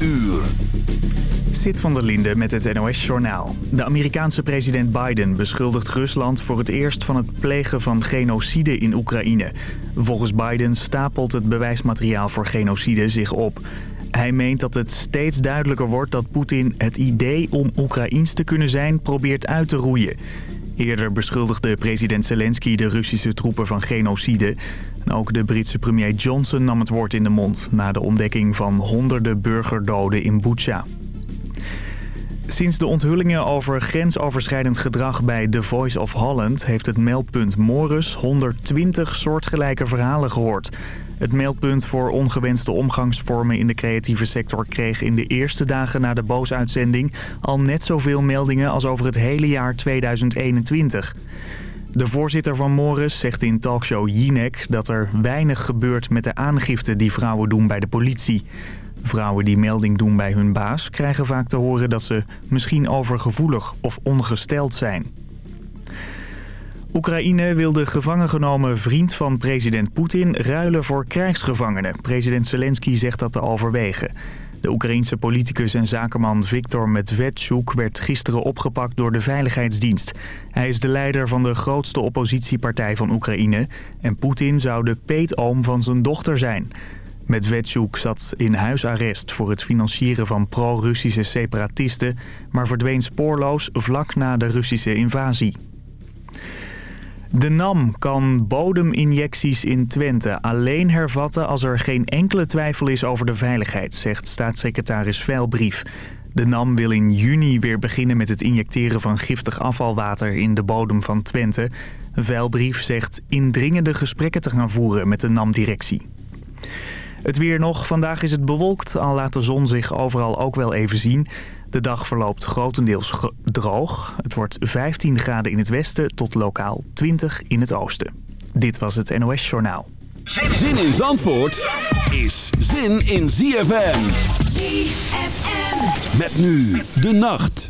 uur. Zit van der Linde met het NOS-journaal. De Amerikaanse president Biden beschuldigt Rusland voor het eerst van het plegen van genocide in Oekraïne. Volgens Biden stapelt het bewijsmateriaal voor genocide zich op. Hij meent dat het steeds duidelijker wordt dat Poetin het idee om Oekraïens te kunnen zijn probeert uit te roeien. Eerder beschuldigde president Zelensky de Russische troepen van genocide. Ook de Britse premier Johnson nam het woord in de mond... na de ontdekking van honderden burgerdoden in Bucha. Sinds de onthullingen over grensoverschrijdend gedrag bij The Voice of Holland... heeft het meldpunt Morris 120 soortgelijke verhalen gehoord. Het meldpunt voor ongewenste omgangsvormen in de creatieve sector... kreeg in de eerste dagen na de boosuitzending... al net zoveel meldingen als over het hele jaar 2021. De voorzitter van Morris zegt in talkshow Jinek... dat er weinig gebeurt met de aangifte die vrouwen doen bij de politie... Vrouwen die melding doen bij hun baas krijgen vaak te horen dat ze misschien overgevoelig of ongesteld zijn. Oekraïne wil de gevangen genomen vriend van president Poetin ruilen voor krijgsgevangenen. President Zelensky zegt dat te overwegen. De Oekraïense politicus en zakenman Viktor Medvedchuk werd gisteren opgepakt door de Veiligheidsdienst. Hij is de leider van de grootste oppositiepartij van Oekraïne en Poetin zou de peetoom van zijn dochter zijn. Medvedchuk zat in huisarrest voor het financieren van pro-Russische separatisten... maar verdween spoorloos vlak na de Russische invasie. De NAM kan bodeminjecties in Twente alleen hervatten als er geen enkele twijfel is over de veiligheid, zegt staatssecretaris Veilbrief. De NAM wil in juni weer beginnen met het injecteren van giftig afvalwater in de bodem van Twente. Veilbrief zegt indringende gesprekken te gaan voeren met de NAM-directie. Het weer nog. Vandaag is het bewolkt, al laat de zon zich overal ook wel even zien. De dag verloopt grotendeels droog. Het wordt 15 graden in het westen tot lokaal 20 in het oosten. Dit was het NOS Journaal. Zin in Zandvoort is zin in ZFM. ZFM. Met nu de nacht.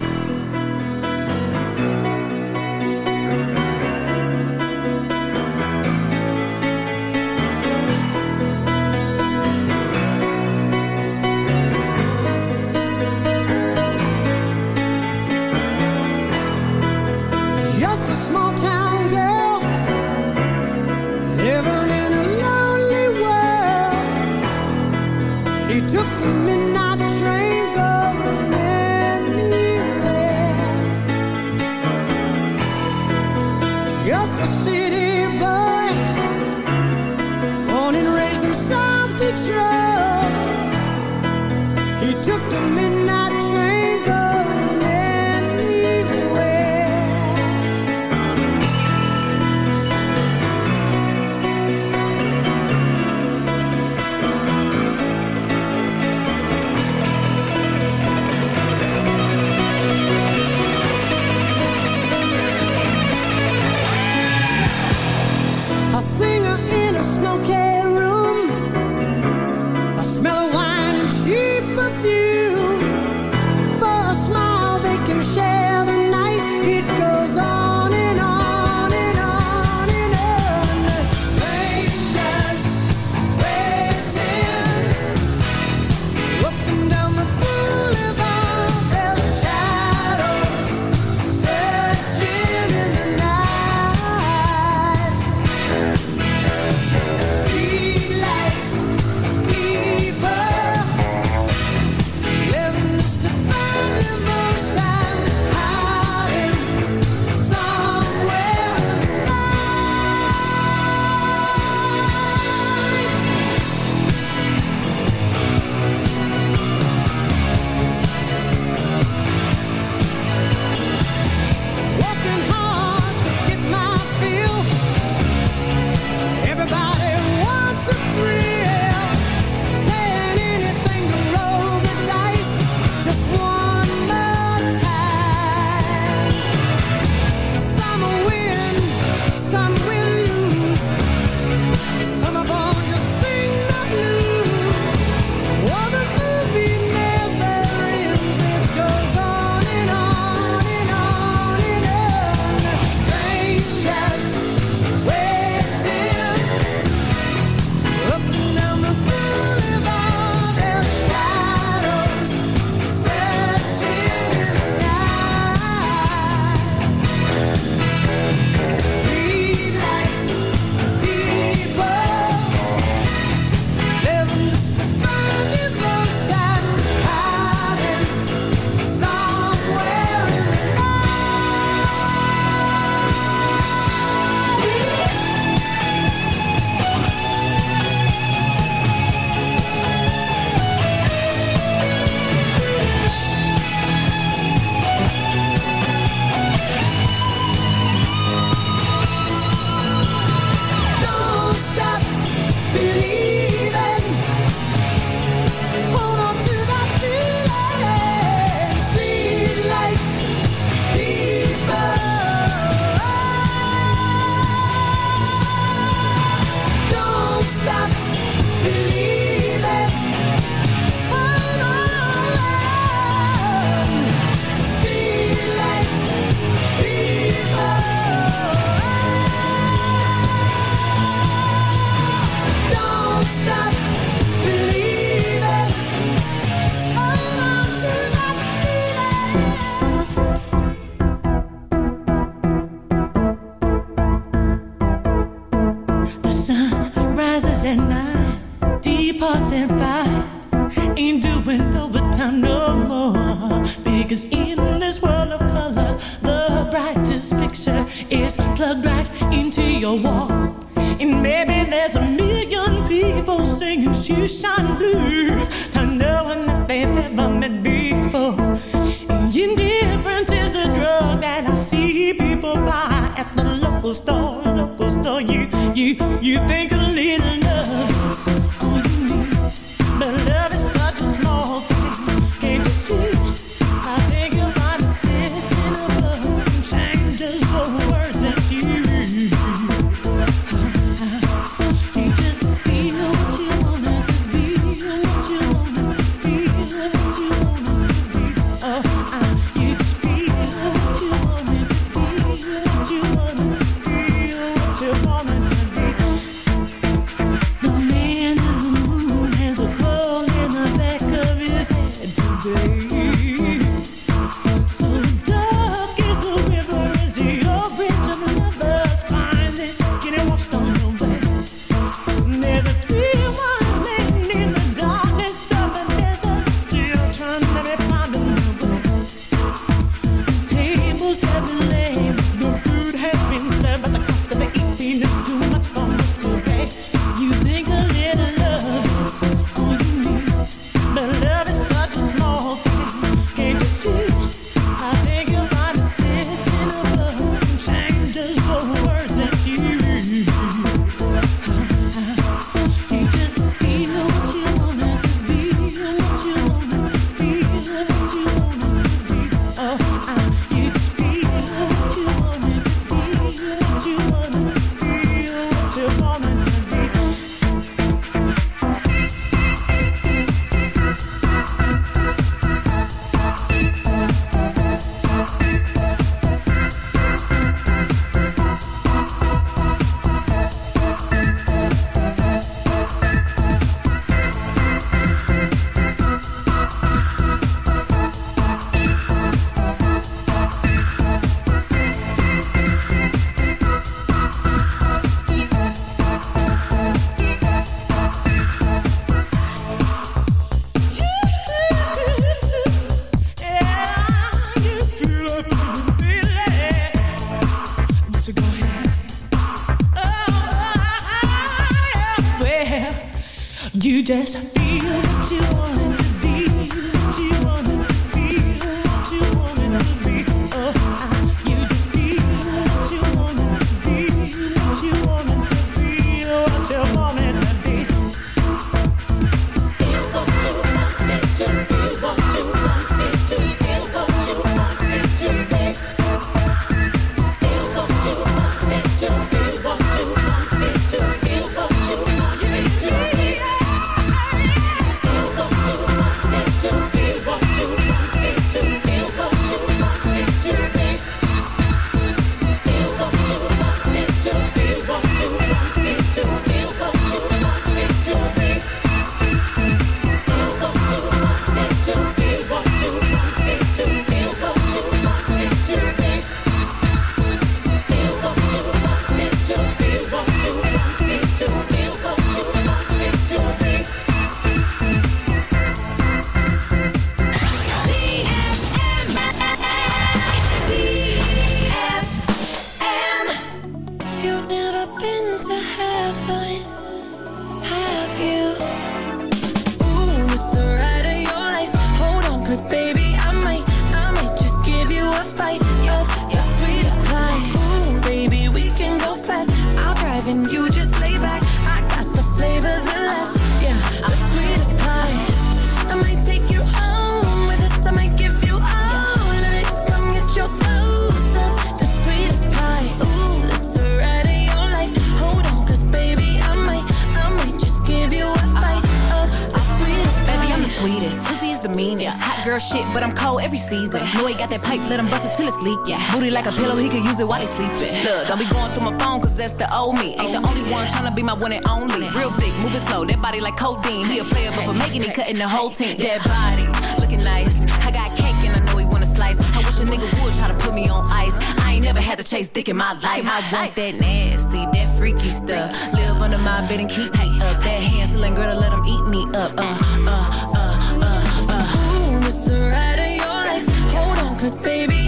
while sleeping. Look, don't be going through my phone, cause that's the old me. Ain't the only one trying to be my one and only. Real thick, moving slow, that body like codeine. He a player, but for making it, cutting the whole team. That body, looking nice. I got cake and I know he wanna slice. I wish a nigga would try to put me on ice. I ain't never had to chase dick in my life. I want that nasty, that freaky stuff. Live under my bed and keep me up. That Hansel and Gretel, let him eat me up. Uh, uh, uh, uh, uh. Ooh, Mr. ride of your life. Hold on, cause baby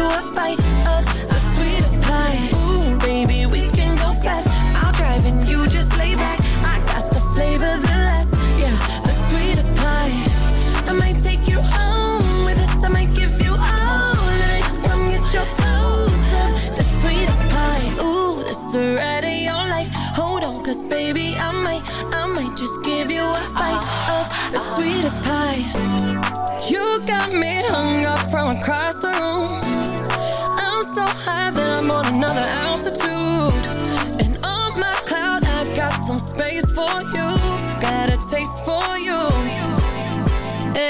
you a bite of the sweetest pie the altitude And on my cloud I got some space for you Got a taste for you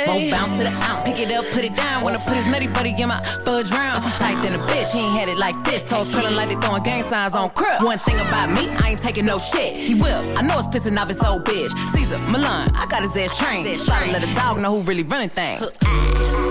Don't bounce to the ounce, pick it up, put it down. Wanna put his nutty buddy in my fudge round. I'm tight than a bitch, he ain't had it like this. Toes curling like they throwing gang signs on crib. One thing about me, I ain't taking no shit. He will, I know it's pissing off his old bitch. Cesar, Millan, I got his ass trained. Try to let a dog know who really running things. Ah.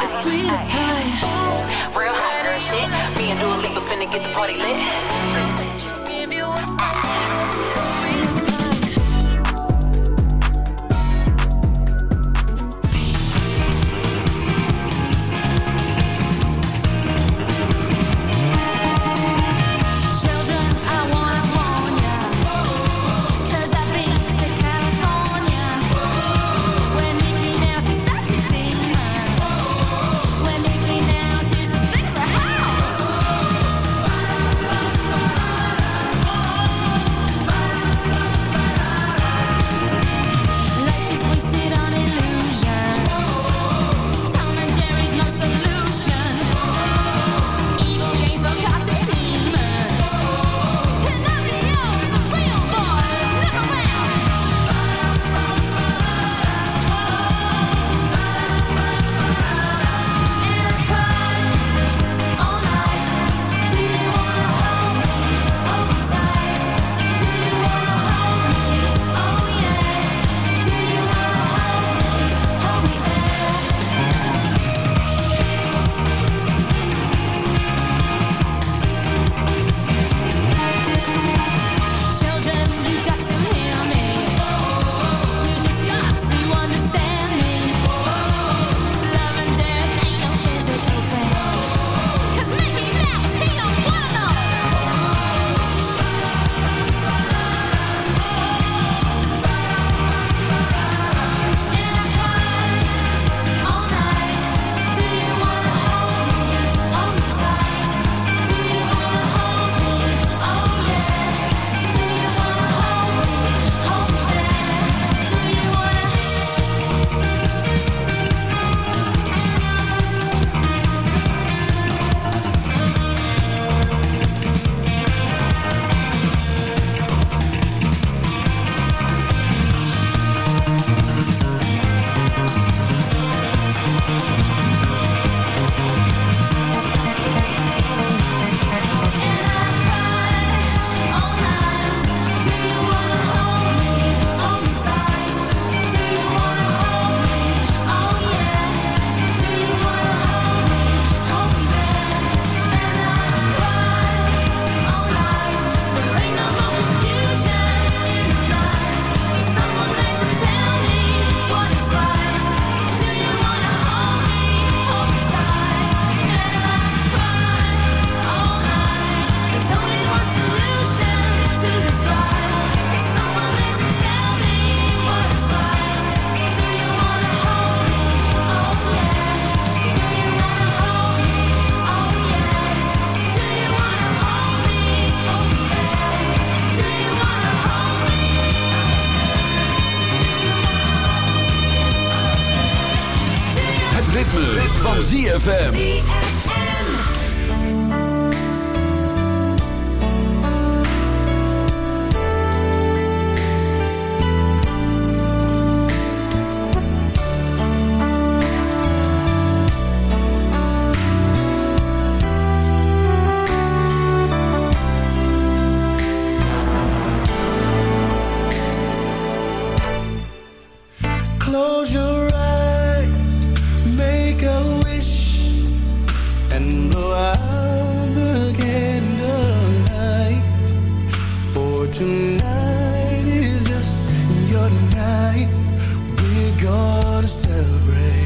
the sweetest high. Real hot girl shit. Me and Dua Lipa finna get the party lit. blow out the. For tonight is just your night. We're gonna celebrate.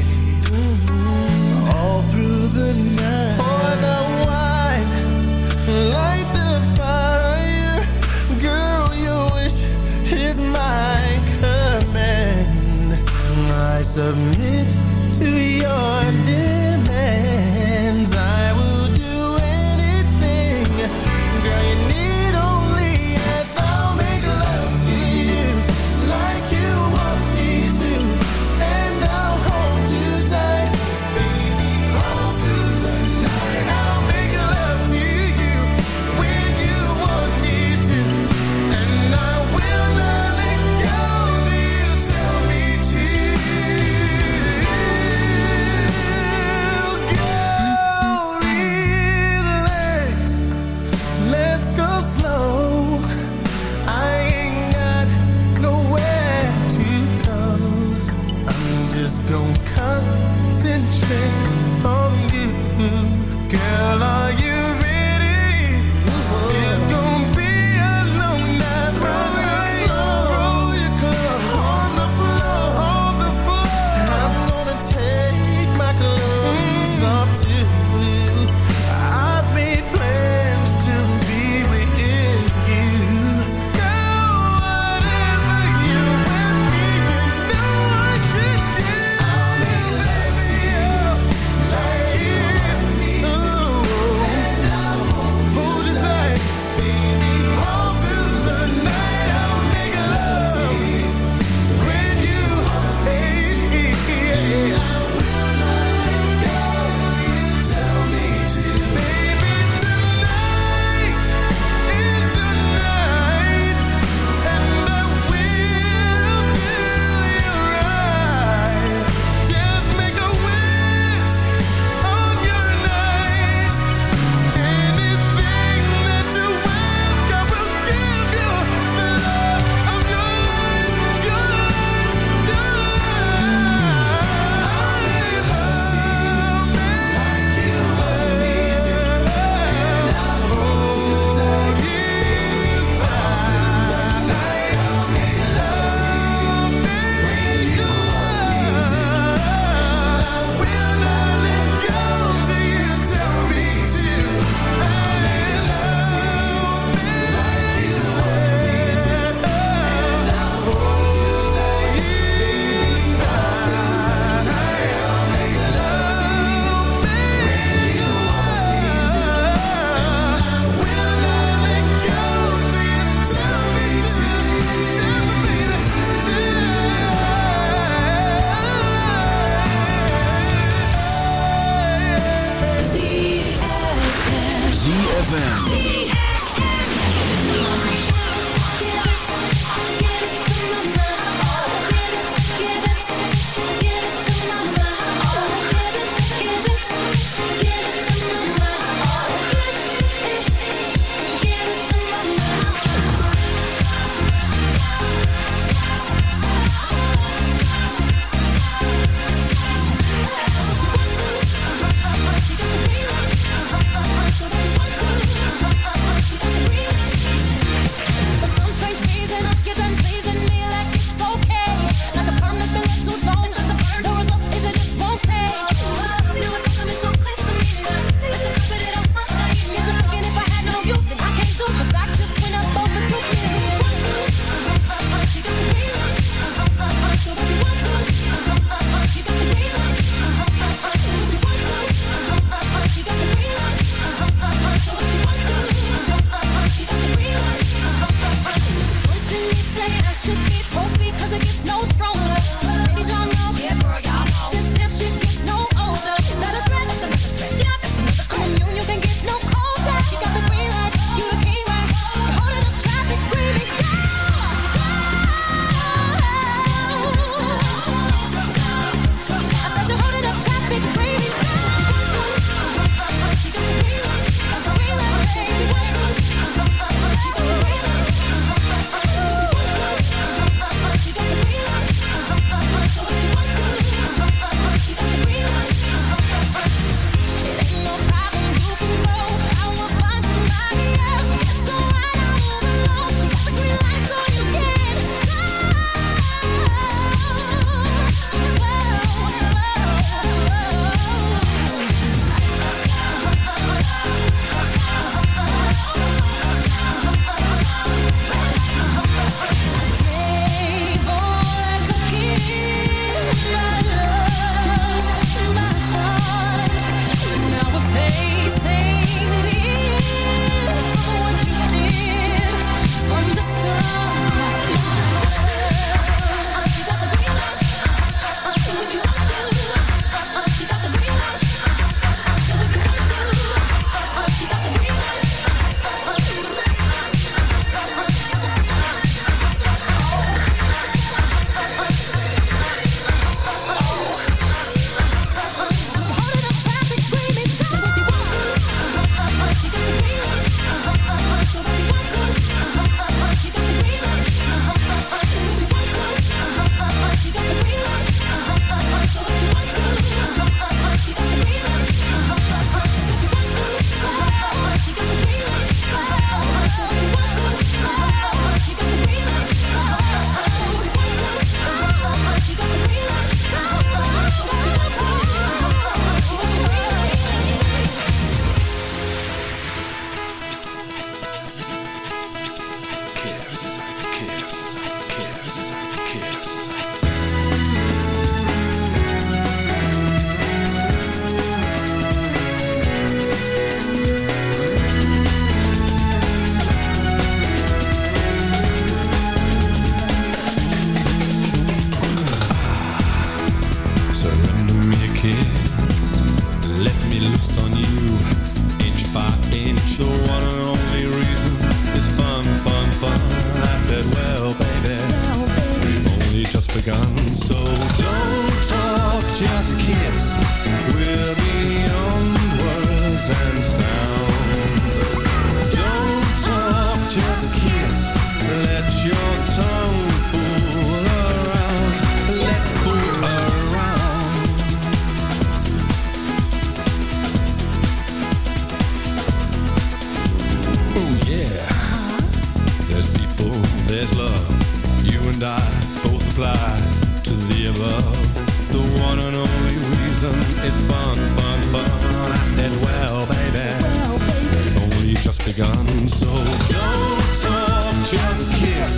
only reason is fun, fun, fun. I said, well, baby, well, baby. only just begun. So don't talk, just kiss.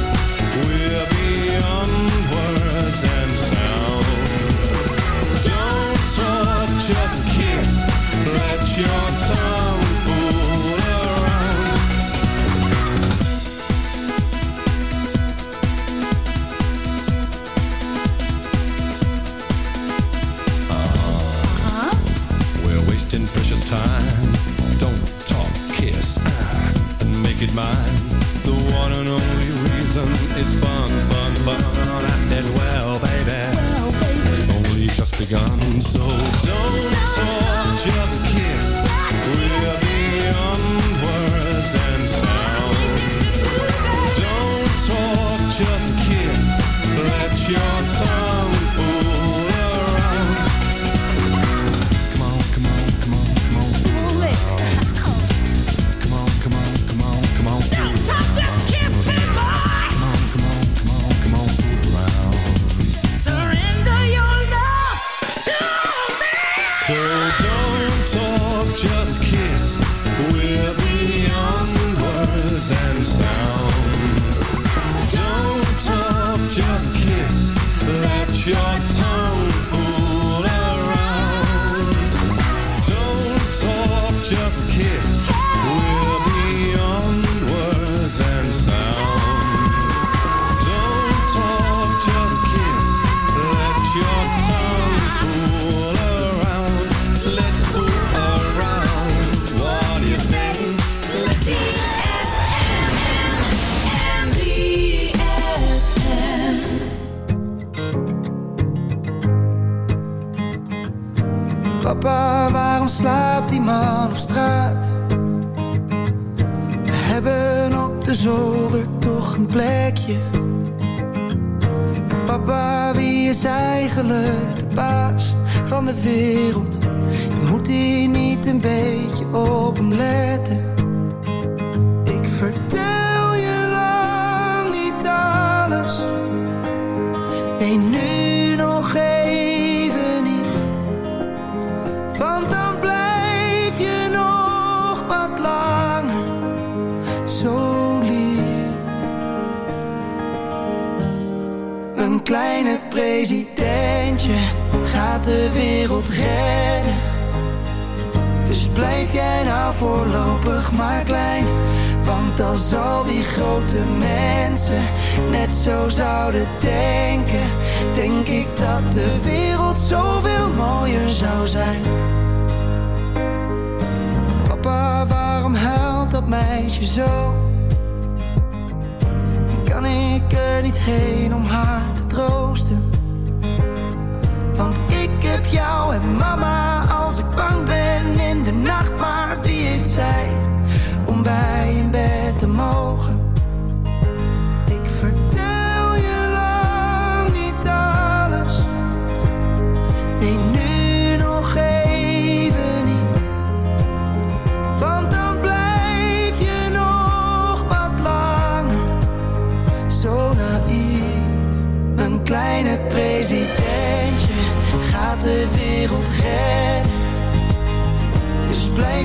We're beyond. gone.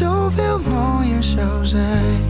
zoveel mooier zou zijn.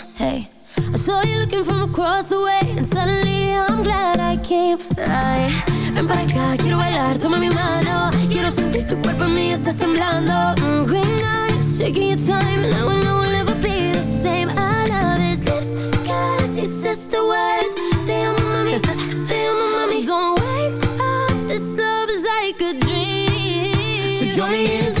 Looking from across the way, and suddenly I'm glad I came. Ay, ven para acá, quiero bailar, toma mi mano. Quiero sentir tu cuerpo en mí, estás temblando. Mm, green eyes, shaking your time, and I will know we'll never be the same. I love his lips, cause he says the words. Amo, mami, te mami. Don't wake up, this love is like a dream. So join me in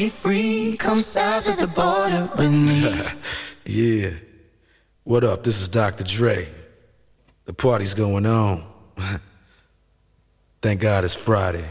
Be free. Come south of the border with me. Yeah. What up? This is Dr. Dre. The party's going on. Thank God it's Friday.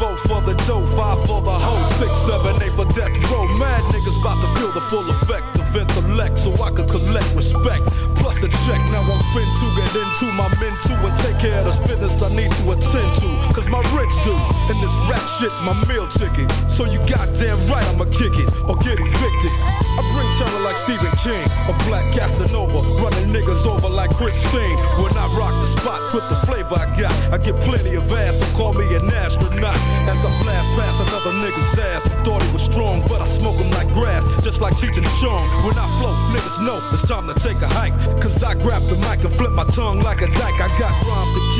Four for the dough, five for the hoe, six, seven, eight for death row. Mad niggas about to feel the full effect of intellect so I could collect respect. Plus a check, now I'm fin to get into my men too and take care of the business I need to attend to. Cause my rich do, and this rap shit's my meal ticket. So you goddamn right I'ma kick it or get evicted. I bring terror like Stephen King, a black Casanova, running niggas over like Christine. When I rock the spot with the flavor I got, I get plenty of ass, so call me an astronaut. As I blast past another nigga's ass, thought he was strong, but I smoke him like grass, just like Cheech and Chong. When I flow, niggas know it's time to take a hike. Cause I grab the mic and flip my tongue like a dyke. I got rhymes to keep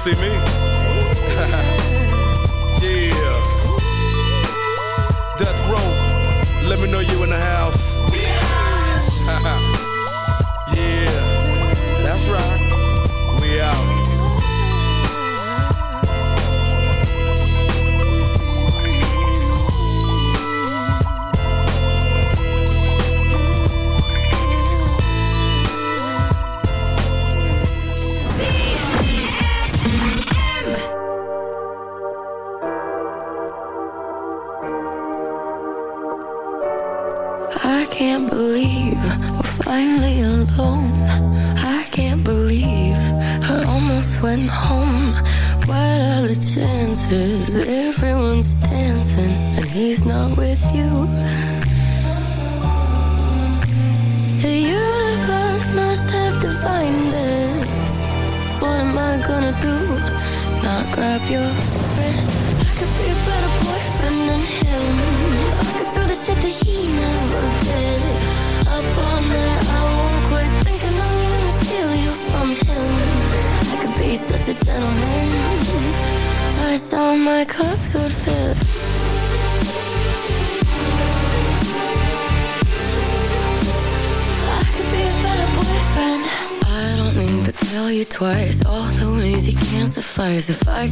See me.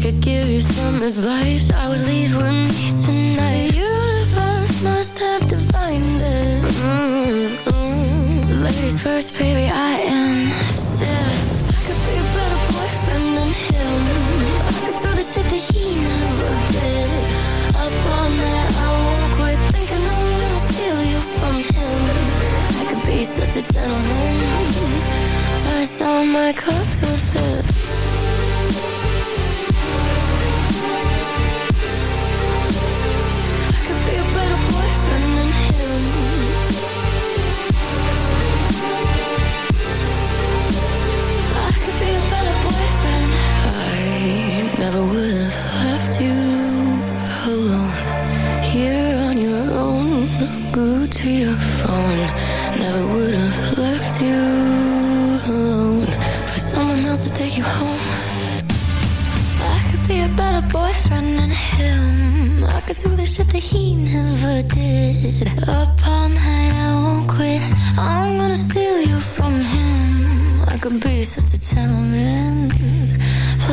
Could give you some advice, I would leave with me tonight. The universe must have divined it. Mm-mm. Ladies first, baby, I insist. I could be a better boyfriend than him. I could do the shit that he never did. Up all night, I won't quit thinking I'm gonna steal you from him. I could be such a gentleman. Plus, all my clothes would fit. Be such a gentleman.